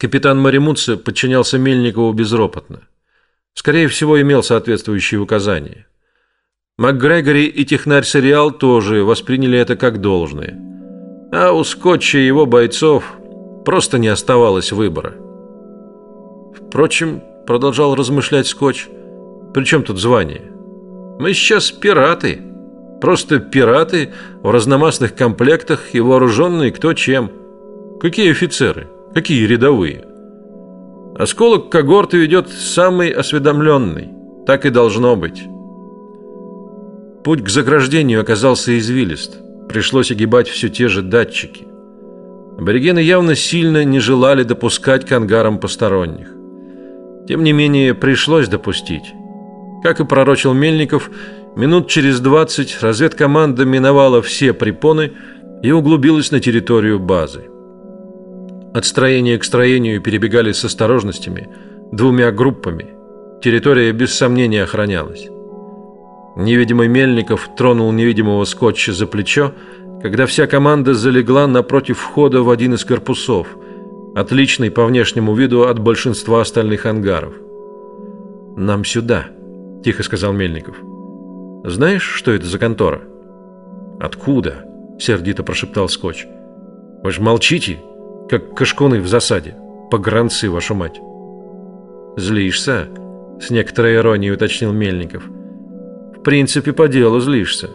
Капитан Маримутса подчинялся Мельникову безропотно. Скорее всего, имел соответствующие указания. МакГрегори и технарь Сериал тоже восприняли это как должное. А у Скотча и его бойцов просто не оставалось выбора. Впрочем, продолжал размышлять Скотч, при чем тут звание? Мы сейчас пираты. Просто пираты в разномастных комплектах и вооруженные кто чем. Какие офицеры? Какие рядовые? Осколок когорты ведет самый осведомленный. Так и должно быть. Путь к заграждению оказался извилист. Пришлось огибать все те же датчики. Аборигены явно сильно не желали допускать к ангарам посторонних. Тем не менее, пришлось допустить. Как и пророчил Мельников, минут через двадцать разведкоманда миновала все препоны и углубилась на территорию базы. От строения к строению перебегали с осторожностями, двумя группами. Территория без сомнения охранялась. Невидимый Мельников тронул невидимого скотча за плечо, когда вся команда залегла напротив входа в один из корпусов, отличный по внешнему виду от большинства остальных ангаров. Нам сюда, тихо сказал Мельников. Знаешь, что это за контора? Откуда? сердито прошептал Скотч. Вы же молчите, как кашкуны в засаде. Погранцы, вашу мать. Злишься? С некоторой иронией уточнил Мельников. В принципе, по делу злишься.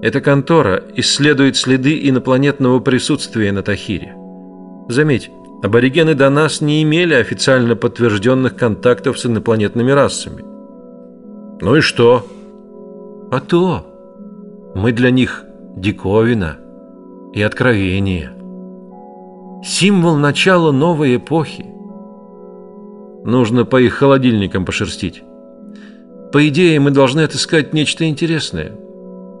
Эта контора исследует следы инопланетного присутствия на Тахире. Заметь, аборигены до нас не имели официально подтвержденных контактов с инопланетными расами. Ну и что? А то мы для них диковина и откровение. Символ начала новой эпохи. Нужно по их холодильникам пошерстить. По идее, мы должны отыскать нечто интересное.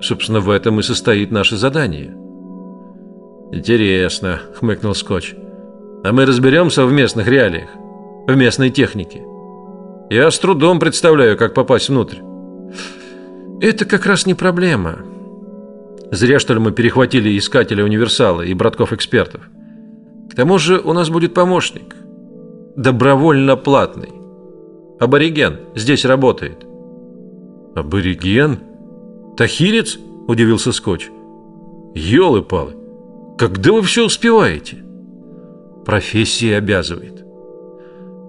Собственно, в этом и состоит наше задание. Интересно, хмыкнул Скотч. А мы разберемся в местных реалиях, в местной технике. Я с трудом представляю, как попасть внутрь. Это как раз не проблема. Зря что ли мы перехватили искателя универсала и братков экспертов. Тому же у нас будет помощник, добровольно платный. Абориген здесь работает. Абориген? Тахирец? Удивился Скотч. Ёлы-палы, когда вы все успеваете? Профессия обязывает.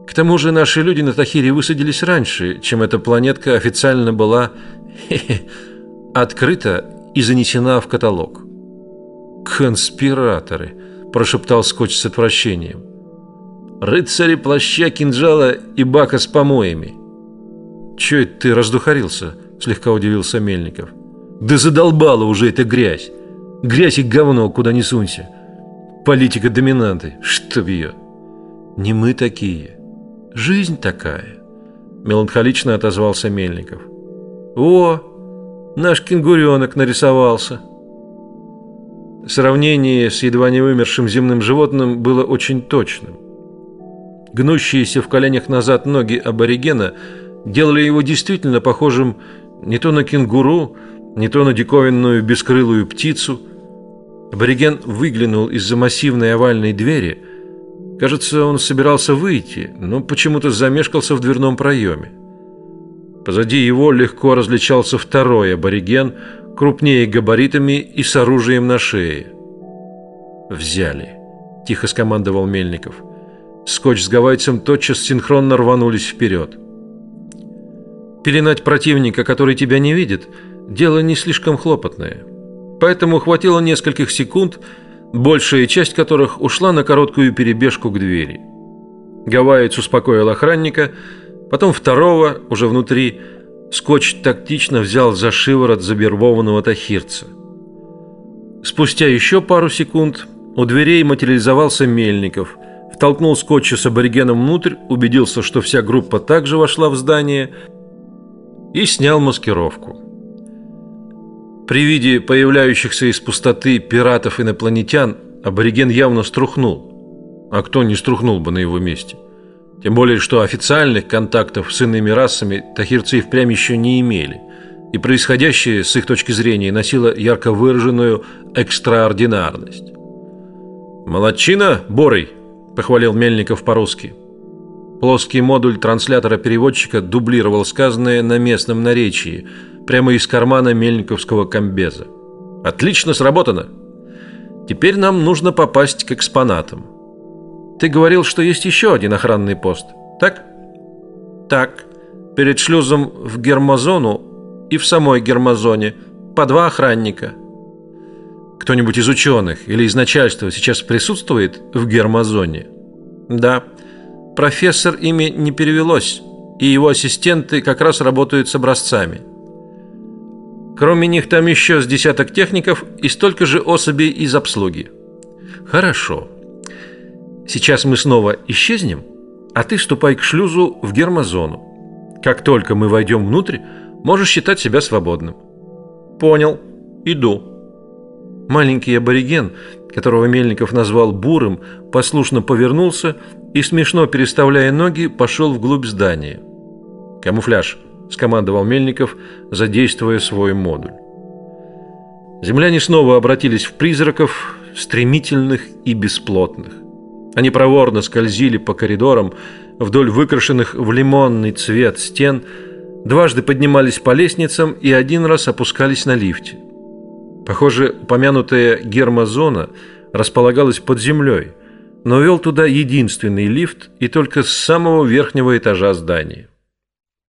К тому же наши люди на Тахире высадились раньше, чем эта планетка официально была открыта и занесена в каталог. Конспираторы, прошептал Скотч с отвращением. Рыцари плаща, кинжала и бака с помоями. Че это ты раздухарился? Слегка удивился Мельников. Да задолбала уже эта грязь. Грязь и говно, куда ни сунься. Политика доминанты, чтоб ее. Не мы такие. Жизнь такая. Меланхолично отозвался Мельников. О, наш кенгуренок нарисовался. Сравнение с едва не вымершим земным животным было очень точным. Гнущиеся в коленях назад ноги аборигена делали его действительно похожим не то на кенгуру, не то на диковинную бескрылую птицу. Абориген выглянул из-за массивной овальной двери. Кажется, он собирался выйти, но почему-то замешкался в дверном проеме. Позади его легко различался второй абориген, крупнее габаритами и с оружием на шее. Взяли, тихо скомандовал Мельников. Скотч с гавайцем тотчас синхронно рванулись вперед. Пеленать противника, который тебя не видит, дело не слишком хлопотное. Поэтому хватило нескольких секунд, большая часть которых ушла на короткую перебежку к двери. Гавайец успокоил охранника, потом второго, уже внутри, Скотч тактично взял за шиворот забербованного тахирца. Спустя еще пару секунд у дверей материализовался Мельников, втолкнул Скотча с аборигеном внутрь, убедился, что вся группа также вошла в здание и снял маскировку. При виде появляющихся из пустоты пиратов-инопланетян абориген явно струхнул. А кто не струхнул бы на его месте? Тем более, что официальных контактов с иными расами тахирцы и впрямь еще не имели, и происходящее с их точки зрения носило ярко выраженную экстраординарность. Молодчина, Борей, похвалил Мельников по-русски. Плоский модуль транслятора-переводчика дублировал сказанное на местном наречии, прямо из кармана мельниковского комбеза. Отлично сработано. Теперь нам нужно попасть к экспонатам. Ты говорил, что есть еще один охранный пост, так? Так. Перед шлюзом в гермозону и в самой гермозоне по два охранника. Кто-нибудь из ученых или из начальства сейчас присутствует в гермозоне? Да. Профессор имя не перевелось, и его ассистенты как раз работают с образцами. Кроме них там еще с десяток техников и столько же особей из обслуги. Хорошо. Сейчас мы снова исчезнем, а ты ступай к шлюзу в гермозону. Как только мы войдем внутрь, можешь считать себя свободным. Понял. Иду. Маленький абориген, которого Мельников назвал бурым, послушно повернулся и смешно переставляя ноги, пошел вглубь здания. Камуфляж скомандовал Мельников, задействуя свой модуль. Земляне снова обратились в призраков, стремительных и бесплотных. Они проворно скользили по коридорам вдоль выкрашенных в лимонный цвет стен, дважды поднимались по лестницам и один раз опускались на лифте. Похоже, упомянутая гермозона располагалась под землей, но вел туда единственный лифт и только с самого верхнего этажа здания.